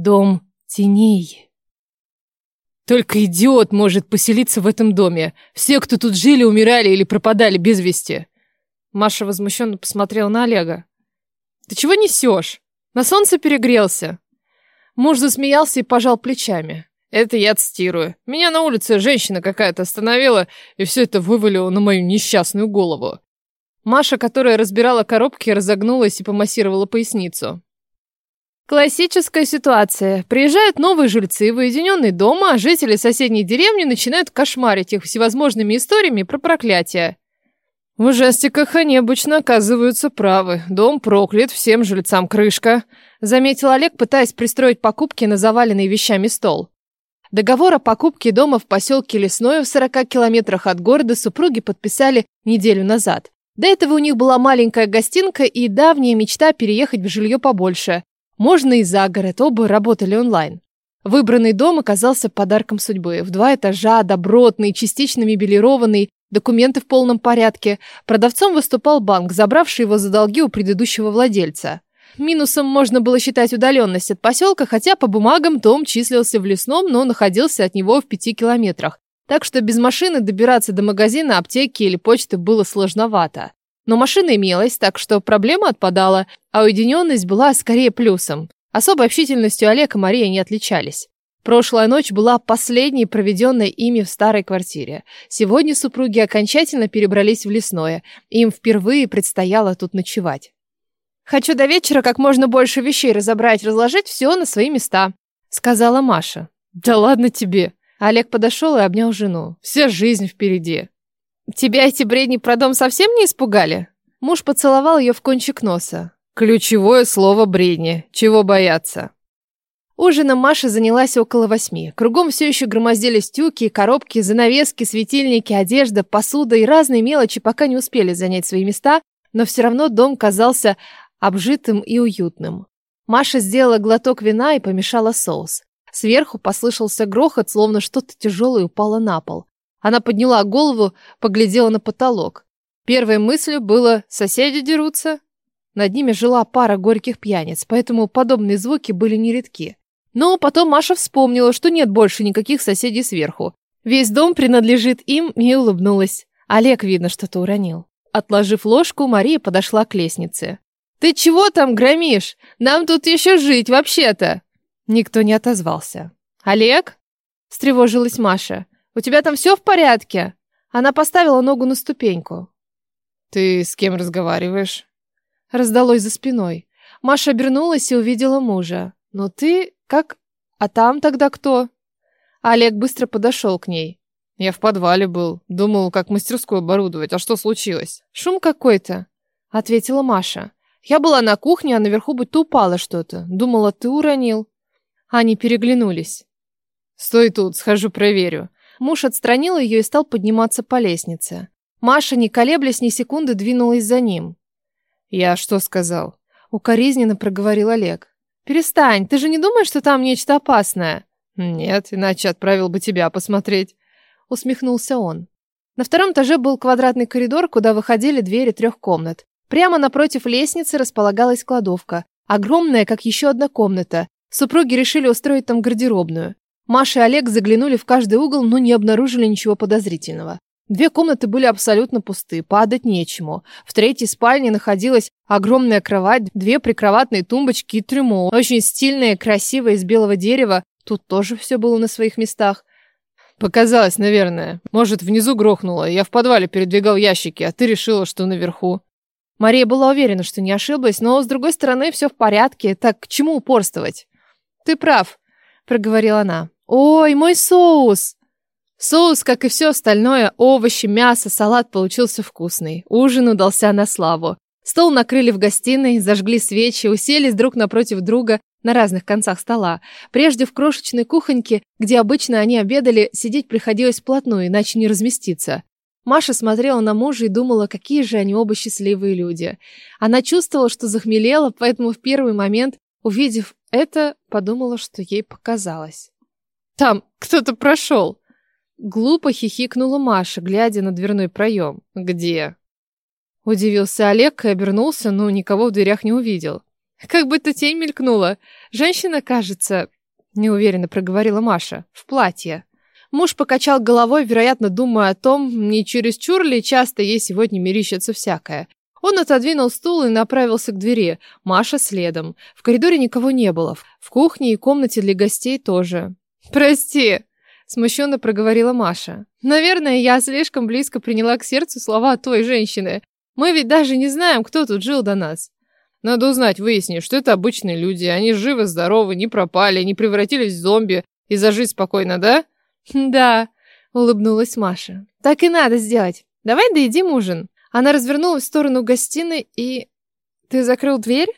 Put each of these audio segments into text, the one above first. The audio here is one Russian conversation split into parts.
Дом теней. Только идиот может поселиться в этом доме. Все, кто тут жили, умирали или пропадали без вести. Маша возмущенно посмотрела на Олега. Ты чего несешь? На солнце перегрелся. Муж засмеялся и пожал плечами. Это я цитирую. Меня на улице женщина какая-то остановила, и все это вывалило на мою несчастную голову. Маша, которая разбирала коробки, разогнулась и помассировала поясницу. Классическая ситуация. Приезжают новые жильцы в уединенный дом, а жители соседней деревни начинают кошмарить их всевозможными историями про проклятие. В ужастиках они обычно оказываются правы. Дом проклят, всем жильцам крышка. Заметил Олег, пытаясь пристроить покупки на заваленный вещами стол. Договор о покупке дома в поселке Лесное в 40 километрах от города супруги подписали неделю назад. До этого у них была маленькая гостинка и давняя мечта переехать в жилье побольше. Можно и за город, оба работали онлайн. Выбранный дом оказался подарком судьбы. В два этажа, добротный, частично мебелированный, документы в полном порядке. Продавцом выступал банк, забравший его за долги у предыдущего владельца. Минусом можно было считать удаленность от поселка, хотя по бумагам дом числился в лесном, но находился от него в пяти километрах. Так что без машины добираться до магазина, аптеки или почты было сложновато. Но машина имелась, так что проблема отпадала, а уединенность была скорее плюсом. Особой общительностью Олег и Мария не отличались. Прошлая ночь была последней, проведенной ими в старой квартире. Сегодня супруги окончательно перебрались в лесное. Им впервые предстояло тут ночевать. «Хочу до вечера как можно больше вещей разобрать, разложить все на свои места», — сказала Маша. «Да ладно тебе». Олег подошел и обнял жену. «Вся жизнь впереди». «Тебя эти бредни про дом совсем не испугали?» Муж поцеловал ее в кончик носа. «Ключевое слово бредни. Чего бояться?» Ужином Маша занялась около восьми. Кругом все еще громоздились тюки, коробки, занавески, светильники, одежда, посуда и разные мелочи пока не успели занять свои места, но все равно дом казался обжитым и уютным. Маша сделала глоток вина и помешала соус. Сверху послышался грохот, словно что-то тяжелое упало на пол. Она подняла голову, поглядела на потолок. Первой мыслью было «соседи дерутся». Над ними жила пара горьких пьяниц, поэтому подобные звуки были нередки. Но потом Маша вспомнила, что нет больше никаких соседей сверху. Весь дом принадлежит им, и улыбнулась. Олег, видно, что-то уронил. Отложив ложку, Мария подошла к лестнице. «Ты чего там громишь? Нам тут еще жить, вообще-то!» Никто не отозвался. «Олег?» – встревожилась Маша. У тебя там все в порядке?» Она поставила ногу на ступеньку. «Ты с кем разговариваешь?» Раздалось за спиной. Маша обернулась и увидела мужа. «Но ты как... А там тогда кто?» Олег быстро подошел к ней. «Я в подвале был. Думал, как мастерскую оборудовать. А что случилось?» «Шум какой-то», — ответила Маша. «Я была на кухне, а наверху будто упало что-то. Думала, ты уронил». Они переглянулись. «Стой тут, схожу проверю. Муж отстранил ее и стал подниматься по лестнице. Маша, не колеблясь ни секунды, двинулась за ним. «Я что сказал?» Укоризненно проговорил Олег. «Перестань, ты же не думаешь, что там нечто опасное?» «Нет, иначе отправил бы тебя посмотреть», — усмехнулся он. На втором этаже был квадратный коридор, куда выходили двери трех комнат. Прямо напротив лестницы располагалась кладовка, огромная, как еще одна комната. Супруги решили устроить там гардеробную. Маша и Олег заглянули в каждый угол, но не обнаружили ничего подозрительного. Две комнаты были абсолютно пусты, падать нечему. В третьей спальне находилась огромная кровать, две прикроватные тумбочки и трюмо. Очень стильное, красивое, из белого дерева. Тут тоже все было на своих местах. Показалось, наверное. Может, внизу грохнуло. Я в подвале передвигал ящики, а ты решила, что наверху. Мария была уверена, что не ошиблась, но, с другой стороны, все в порядке. Так к чему упорствовать? Ты прав, проговорила она. «Ой, мой соус!» Соус, как и все остальное, овощи, мясо, салат получился вкусный. Ужин удался на славу. Стол накрыли в гостиной, зажгли свечи, уселись друг напротив друга на разных концах стола. Прежде в крошечной кухоньке, где обычно они обедали, сидеть приходилось вплотную, иначе не разместиться. Маша смотрела на мужа и думала, какие же они оба счастливые люди. Она чувствовала, что захмелела, поэтому в первый момент, увидев это, подумала, что ей показалось. Там кто-то прошел. Глупо хихикнула Маша, глядя на дверной проем. Где? Удивился Олег и обернулся, но никого в дверях не увидел. Как будто тень мелькнула. Женщина, кажется, неуверенно проговорила Маша, в платье. Муж покачал головой, вероятно, думая о том, не чересчур ли часто ей сегодня мерещится всякое. Он отодвинул стул и направился к двери. Маша следом. В коридоре никого не было. В кухне и комнате для гостей тоже. «Прости», — смущенно проговорила Маша. «Наверное, я слишком близко приняла к сердцу слова той женщины. Мы ведь даже не знаем, кто тут жил до нас». «Надо узнать, выяснить, что это обычные люди. Они живы, здоровы, не пропали, не превратились в зомби и зажить спокойно, да?» «Да», — улыбнулась Маша. «Так и надо сделать. Давай доедим ужин». Она развернулась в сторону гостиной и... «Ты закрыл дверь?»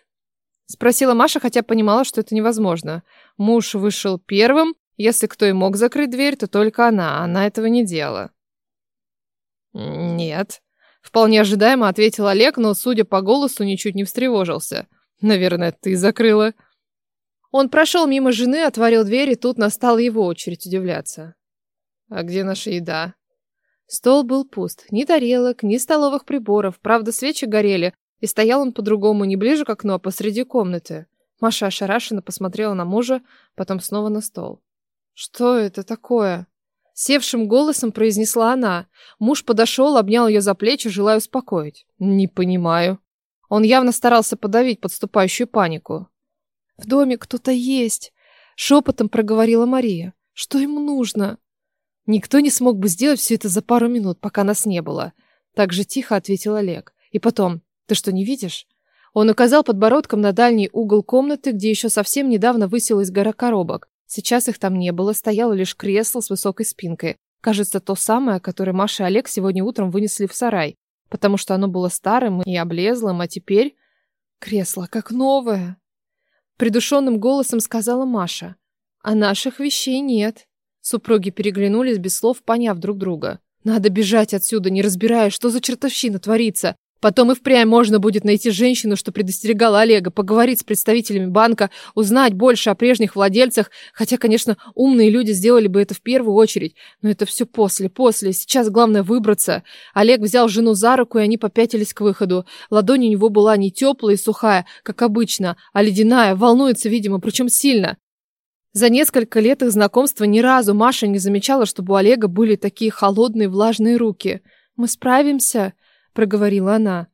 Спросила Маша, хотя понимала, что это невозможно. Муж вышел первым. Если кто и мог закрыть дверь, то только она. Она этого не делала. «Нет», — вполне ожидаемо ответил Олег, но, судя по голосу, ничуть не встревожился. «Наверное, ты закрыла». Он прошел мимо жены, отворил дверь, и тут настала его очередь удивляться. «А где наша еда?» Стол был пуст. Ни тарелок, ни столовых приборов. Правда, свечи горели, и стоял он по-другому, не ближе к окну, а посреди комнаты. Маша ошарашенно посмотрела на мужа, потом снова на стол. «Что это такое?» Севшим голосом произнесла она. Муж подошел, обнял ее за плечи, желая успокоить. «Не понимаю». Он явно старался подавить подступающую панику. «В доме кто-то есть», — шепотом проговорила Мария. «Что ему нужно?» Никто не смог бы сделать все это за пару минут, пока нас не было. Так же тихо ответил Олег. И потом, ты что, не видишь? Он указал подбородком на дальний угол комнаты, где еще совсем недавно высилась гора коробок. Сейчас их там не было, стояло лишь кресло с высокой спинкой. Кажется, то самое, которое Маша и Олег сегодня утром вынесли в сарай, потому что оно было старым и облезлым, а теперь... Кресло как новое. Придушенным голосом сказала Маша. А наших вещей нет. Супруги переглянулись без слов, поняв друг друга. Надо бежать отсюда, не разбирая, что за чертовщина творится. Потом и впрямь можно будет найти женщину, что предостерегала Олега, поговорить с представителями банка, узнать больше о прежних владельцах, хотя, конечно, умные люди сделали бы это в первую очередь, но это все после, после, сейчас главное выбраться. Олег взял жену за руку, и они попятились к выходу. Ладонь у него была не теплая и сухая, как обычно, а ледяная, волнуется, видимо, причем сильно. За несколько лет их знакомства ни разу Маша не замечала, чтобы у Олега были такие холодные влажные руки. «Мы справимся», — проговорила она.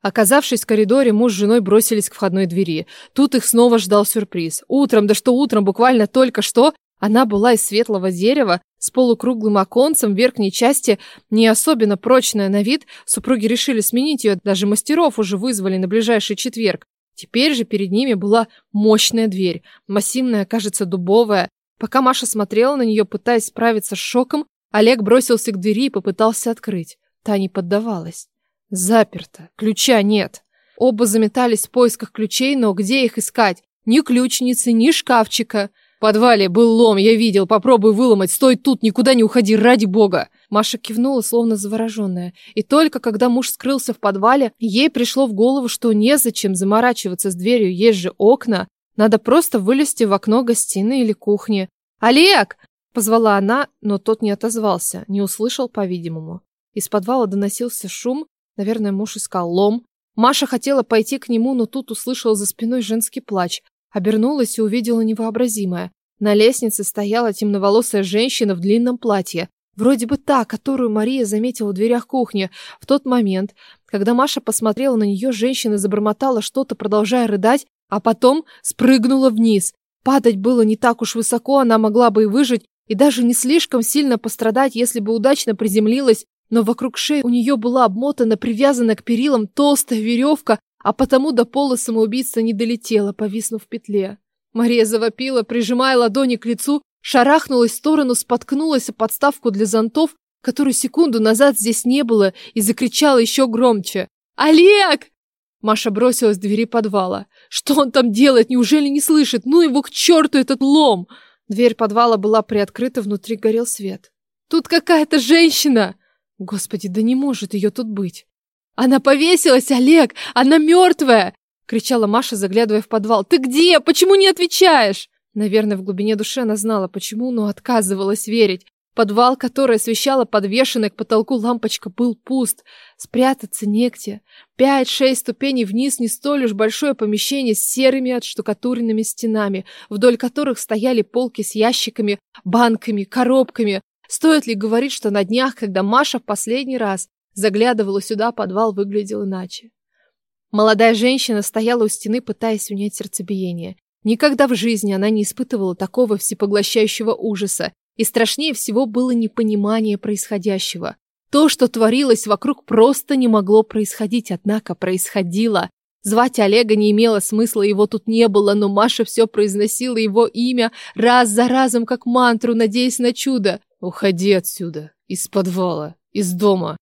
Оказавшись в коридоре, муж с женой бросились к входной двери. Тут их снова ждал сюрприз. Утром, да что утром, буквально только что, она была из светлого дерева, с полукруглым оконцем в верхней части, не особенно прочная на вид. Супруги решили сменить ее, даже мастеров уже вызвали на ближайший четверг. Теперь же перед ними была мощная дверь, массивная, кажется, дубовая. Пока Маша смотрела на нее, пытаясь справиться с шоком, Олег бросился к двери и попытался открыть. Та не поддавалась. Заперто. Ключа нет. Оба заметались в поисках ключей, но где их искать? Ни ключницы, ни шкафчика. В подвале был лом, я видел. Попробуй выломать. Стой тут, никуда не уходи, ради бога. Маша кивнула, словно завороженная. И только когда муж скрылся в подвале, ей пришло в голову, что незачем заморачиваться с дверью, есть же окна. Надо просто вылезти в окно гостиной или кухни. «Олег!» – позвала она, но тот не отозвался, не услышал, по-видимому. Из подвала доносился шум, наверное, муж искал лом. Маша хотела пойти к нему, но тут услышала за спиной женский плач. Обернулась и увидела невообразимое. На лестнице стояла темноволосая женщина в длинном платье. Вроде бы та, которую Мария заметила в дверях кухни. В тот момент, когда Маша посмотрела на нее, женщина забормотала что-то, продолжая рыдать, а потом спрыгнула вниз. Падать было не так уж высоко, она могла бы и выжить, и даже не слишком сильно пострадать, если бы удачно приземлилась, но вокруг шеи у нее была обмотана, привязана к перилам толстая веревка, а потому до пола самоубийца не долетела, повиснув в петле. Мария завопила, прижимая ладони к лицу, шарахнулась в сторону, споткнулась о подставку для зонтов, которую секунду назад здесь не было, и закричала еще громче. «Олег!» Маша бросилась к двери подвала. «Что он там делает? Неужели не слышит? Ну его к черту этот лом!» Дверь подвала была приоткрыта, внутри горел свет. «Тут какая-то женщина!» «Господи, да не может ее тут быть!» «Она повесилась, Олег! Она мертвая!» кричала Маша, заглядывая в подвал. «Ты где? Почему не отвечаешь?» Наверное, в глубине души она знала, почему, но отказывалась верить. Подвал, который освещала подвешенная к потолку лампочка, был пуст. Спрятаться негде. Пять-шесть ступеней вниз не столь уж большое помещение с серыми отштукатуренными стенами, вдоль которых стояли полки с ящиками, банками, коробками. Стоит ли говорить, что на днях, когда Маша в последний раз заглядывала сюда, подвал выглядел иначе. Молодая женщина стояла у стены, пытаясь унять сердцебиение. Никогда в жизни она не испытывала такого всепоглощающего ужаса, и страшнее всего было непонимание происходящего. То, что творилось вокруг, просто не могло происходить, однако происходило. Звать Олега не имело смысла, его тут не было, но Маша все произносила его имя раз за разом, как мантру, надеясь на чудо. «Уходи отсюда, из подвала, из дома,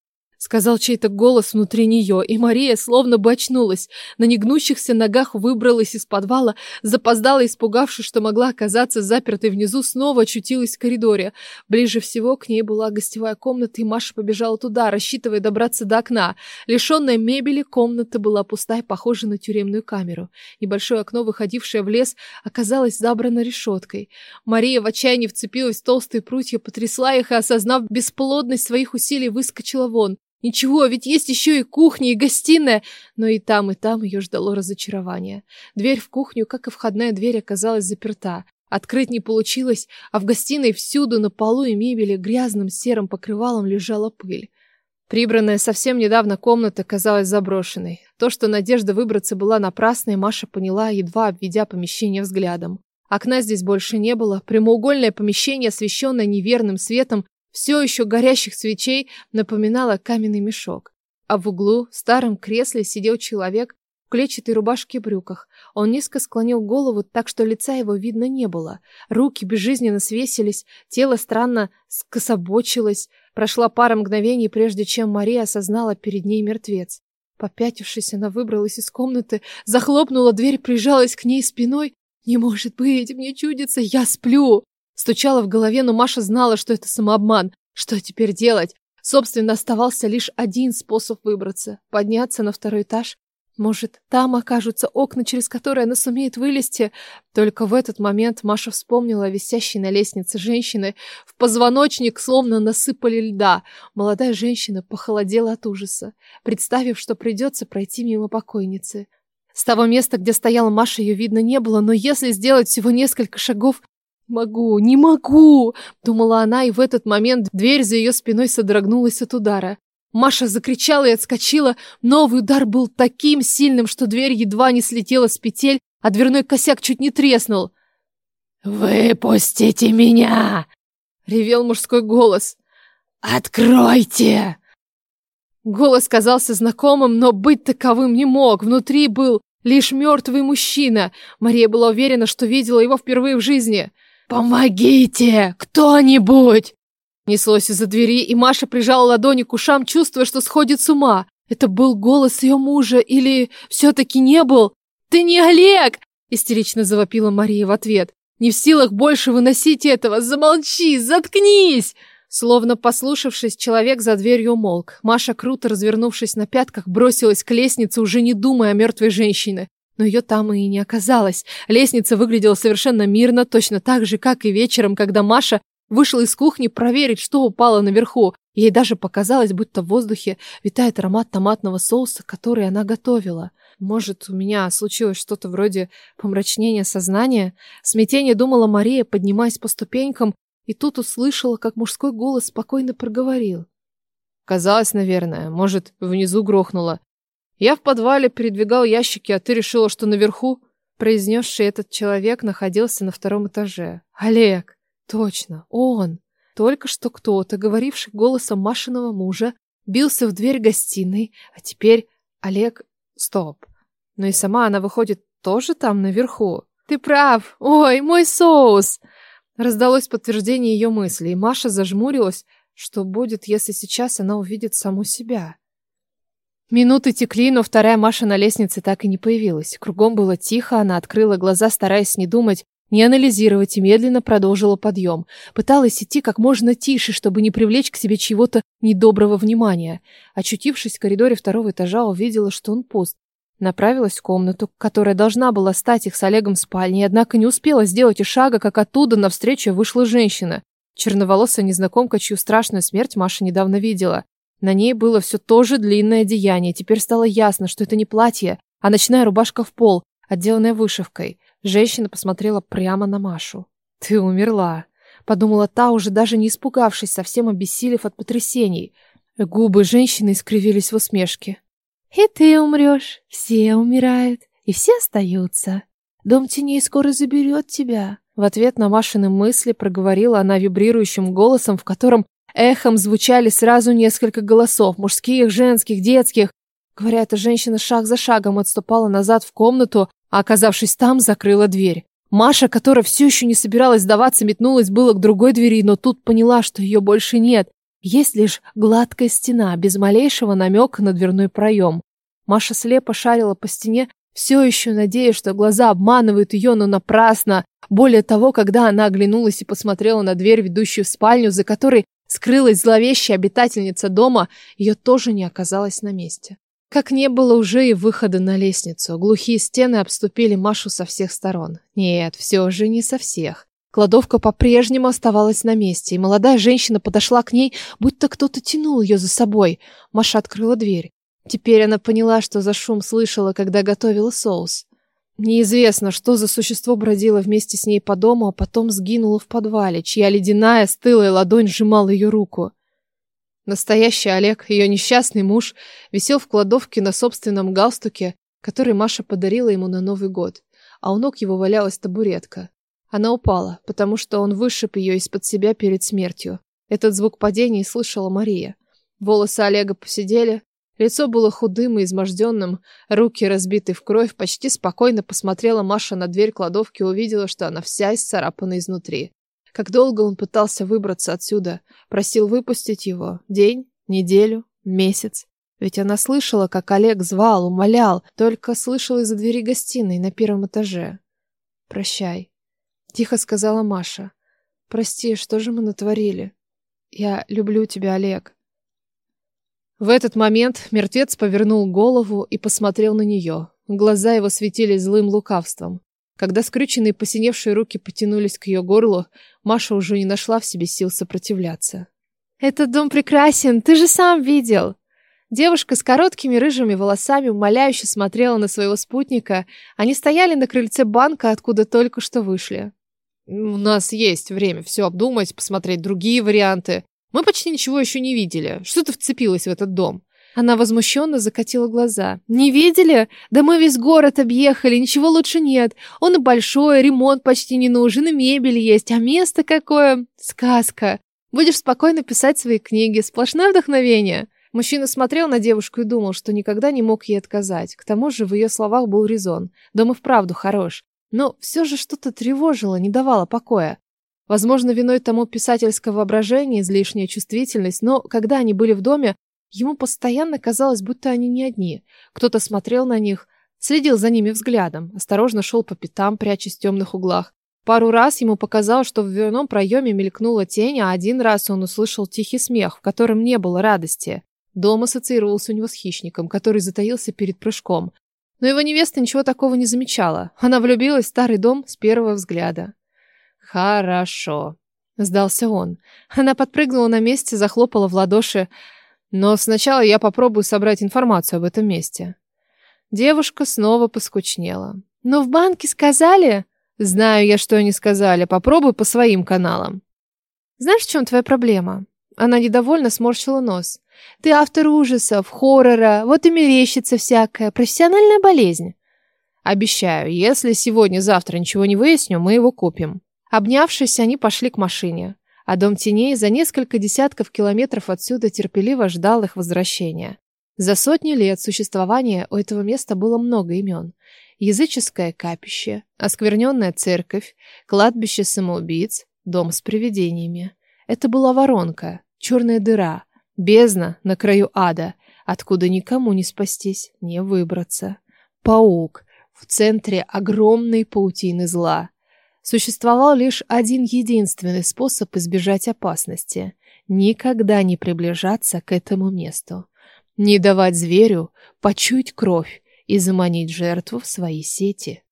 сказал чей-то голос внутри нее, и Мария словно бы очнулась. На негнущихся ногах выбралась из подвала, запоздала, испугавшись, что могла оказаться запертой внизу, снова очутилась в коридоре. Ближе всего к ней была гостевая комната, и Маша побежала туда, рассчитывая добраться до окна. Лишенная мебели, комната была пустая, похожа на тюремную камеру. Небольшое окно, выходившее в лес, оказалось забрано решеткой. Мария в отчаянии вцепилась в толстые прутья, потрясла их и, осознав бесплодность своих усилий, выскочила вон. Ничего, ведь есть еще и кухня, и гостиная. Но и там, и там ее ждало разочарование. Дверь в кухню, как и входная дверь, оказалась заперта. Открыть не получилось, а в гостиной всюду на полу и мебели грязным серым покрывалом лежала пыль. Прибранная совсем недавно комната казалась заброшенной. То, что надежда выбраться была напрасной, Маша поняла, едва обведя помещение взглядом. Окна здесь больше не было. Прямоугольное помещение, освещенное неверным светом, все еще горящих свечей напоминало каменный мешок. А в углу, в старом кресле, сидел человек в клетчатой рубашке и брюках. Он низко склонил голову так, что лица его видно не было. Руки безжизненно свесились, тело странно скособочилось. Прошла пара мгновений, прежде чем Мария осознала перед ней мертвец. Попятившись, она выбралась из комнаты, захлопнула дверь, прижалась к ней спиной. «Не может быть, мне чудится, я сплю!» Стучало в голове, но Маша знала, что это самообман. Что теперь делать? Собственно, оставался лишь один способ выбраться — подняться на второй этаж. Может, там окажутся окна, через которые она сумеет вылезти. Только в этот момент Маша вспомнила о висящей на лестнице женщины. В позвоночник словно насыпали льда. Молодая женщина похолодела от ужаса, представив, что придется пройти мимо покойницы. С того места, где стояла Маша, ее видно не было, но если сделать всего несколько шагов, «Могу, не могу!» — думала она, и в этот момент дверь за ее спиной содрогнулась от удара. Маша закричала и отскочила. Новый удар был таким сильным, что дверь едва не слетела с петель, а дверной косяк чуть не треснул. «Выпустите меня!» — ревел мужской голос. «Откройте!» Голос казался знакомым, но быть таковым не мог. Внутри был лишь мертвый мужчина. Мария была уверена, что видела его впервые в жизни. «Помогите! Кто-нибудь!» Неслось из-за двери, и Маша прижала ладони к ушам, чувствуя, что сходит с ума. Это был голос ее мужа или все-таки не был? «Ты не Олег!» — истерично завопила Мария в ответ. «Не в силах больше выносить этого! Замолчи! Заткнись!» Словно послушавшись, человек за дверью молк. Маша, круто развернувшись на пятках, бросилась к лестнице, уже не думая о мертвой женщине. Но ее там и не оказалось. Лестница выглядела совершенно мирно, точно так же, как и вечером, когда Маша вышла из кухни проверить, что упало наверху. Ей даже показалось, будто в воздухе витает аромат томатного соуса, который она готовила. Может, у меня случилось что-то вроде помрачнения сознания? Смятение думала Мария, поднимаясь по ступенькам, и тут услышала, как мужской голос спокойно проговорил. Казалось, наверное, может, внизу грохнуло. Я в подвале передвигал ящики, а ты решила, что наверху? Произнесший этот человек находился на втором этаже. Олег! Точно, он! Только что кто-то, говоривший голосом Машиного мужа, бился в дверь гостиной, а теперь Олег... Стоп. Но и сама она, выходит, тоже там наверху. Ты прав! Ой, мой соус! Раздалось подтверждение ее мысли, и Маша зажмурилась, что будет, если сейчас она увидит саму себя. Минуты текли, но вторая Маша на лестнице так и не появилась. Кругом было тихо, она открыла глаза, стараясь не думать, не анализировать и медленно продолжила подъем. Пыталась идти как можно тише, чтобы не привлечь к себе чего-то недоброго внимания. Очутившись в коридоре второго этажа, увидела, что он пуст. Направилась в комнату, которая должна была стать их с Олегом спальней, однако не успела сделать и шага, как оттуда навстречу вышла женщина. Черноволосая незнакомка, чью страшную смерть Маша недавно видела. На ней было все то же длинное одеяние. Теперь стало ясно, что это не платье, а ночная рубашка в пол, отделанная вышивкой. Женщина посмотрела прямо на Машу. «Ты умерла», — подумала та, уже даже не испугавшись, совсем обессилев от потрясений. Губы женщины искривились в усмешке. «И ты умрешь, все умирают, и все остаются. Дом теней скоро заберет тебя». В ответ на Машины мысли проговорила она вибрирующим голосом, в котором эхом звучали сразу несколько голосов, мужских, женских, детских. Говоря это, женщина шаг за шагом отступала назад в комнату, а, оказавшись там, закрыла дверь. Маша, которая все еще не собиралась сдаваться, метнулась было к другой двери, но тут поняла, что ее больше нет. Есть лишь гладкая стена, без малейшего намека на дверной проем. Маша слепо шарила по стене, все еще надеясь, что глаза обманывают ее, но напрасно. Более того, когда она оглянулась и посмотрела на дверь, ведущую в спальню, за которой скрылась зловещая обитательница дома, ее тоже не оказалось на месте. Как не было уже и выхода на лестницу. Глухие стены обступили Машу со всех сторон. Нет, все же не со всех. Кладовка по-прежнему оставалась на месте, и молодая женщина подошла к ней, будто кто-то тянул ее за собой. Маша открыла дверь. Теперь она поняла, что за шум слышала, когда готовила соус. Неизвестно, что за существо бродило вместе с ней по дому, а потом сгинуло в подвале, чья ледяная, стылая ладонь сжимала ее руку. Настоящий Олег, ее несчастный муж, висел в кладовке на собственном галстуке, который Маша подарила ему на Новый год, а у ног его валялась табуретка. Она упала, потому что он вышиб ее из-под себя перед смертью. Этот звук падения слышала Мария. Волосы Олега посидели, Лицо было худым и изможденным, руки разбиты в кровь. Почти спокойно посмотрела Маша на дверь кладовки и увидела, что она вся исцарапана изнутри. Как долго он пытался выбраться отсюда, просил выпустить его. День, неделю, месяц. Ведь она слышала, как Олег звал, умолял, только слышала из-за двери гостиной на первом этаже. «Прощай», — тихо сказала Маша. «Прости, что же мы натворили? Я люблю тебя, Олег». В этот момент мертвец повернул голову и посмотрел на нее. Глаза его светились злым лукавством. Когда скрюченные посиневшие руки потянулись к ее горлу, Маша уже не нашла в себе сил сопротивляться. «Этот дом прекрасен, ты же сам видел!» Девушка с короткими рыжими волосами умоляюще смотрела на своего спутника. Они стояли на крыльце банка, откуда только что вышли. «У нас есть время все обдумать, посмотреть другие варианты. Мы почти ничего еще не видели. Что ты вцепилась в этот дом?» Она возмущенно закатила глаза. «Не видели? Да мы весь город объехали, ничего лучше нет. Он и большой, ремонт почти не нужен, и мебель есть, а место какое... Сказка. Будешь спокойно писать свои книги, сплошное вдохновение». Мужчина смотрел на девушку и думал, что никогда не мог ей отказать. К тому же в ее словах был резон. Дом и вправду хорош. Но все же что-то тревожило, не давало покоя. Возможно, виной тому писательское воображение, излишняя чувствительность, но когда они были в доме, ему постоянно казалось, будто они не одни. Кто-то смотрел на них, следил за ними взглядом, осторожно шел по пятам, прячась в темных углах. Пару раз ему показалось, что в дверном проеме мелькнула тень, а один раз он услышал тихий смех, в котором не было радости. Дом ассоциировался у него с хищником, который затаился перед прыжком. Но его невеста ничего такого не замечала. Она влюбилась в старый дом с первого взгляда. «Хорошо», — сдался он. Она подпрыгнула на месте, захлопала в ладоши. «Но сначала я попробую собрать информацию об этом месте». Девушка снова поскучнела. «Но в банке сказали...» «Знаю я, что они сказали. Попробуй по своим каналам». «Знаешь, в чем твоя проблема?» Она недовольно сморщила нос. «Ты автор ужасов, хоррора, вот и мерещится всякое. Профессиональная болезнь». «Обещаю, если сегодня-завтра ничего не выясню, мы его купим». Обнявшись, они пошли к машине, а дом теней за несколько десятков километров отсюда терпеливо ждал их возвращения. За сотни лет существования у этого места было много имен. Языческое капище, оскверненная церковь, кладбище самоубийц, дом с привидениями. Это была воронка, черная дыра, бездна на краю ада, откуда никому не спастись, не выбраться. Паук в центре огромной паутины зла, Существовал лишь один единственный способ избежать опасности — никогда не приближаться к этому месту. Не давать зверю почуять кровь и заманить жертву в свои сети.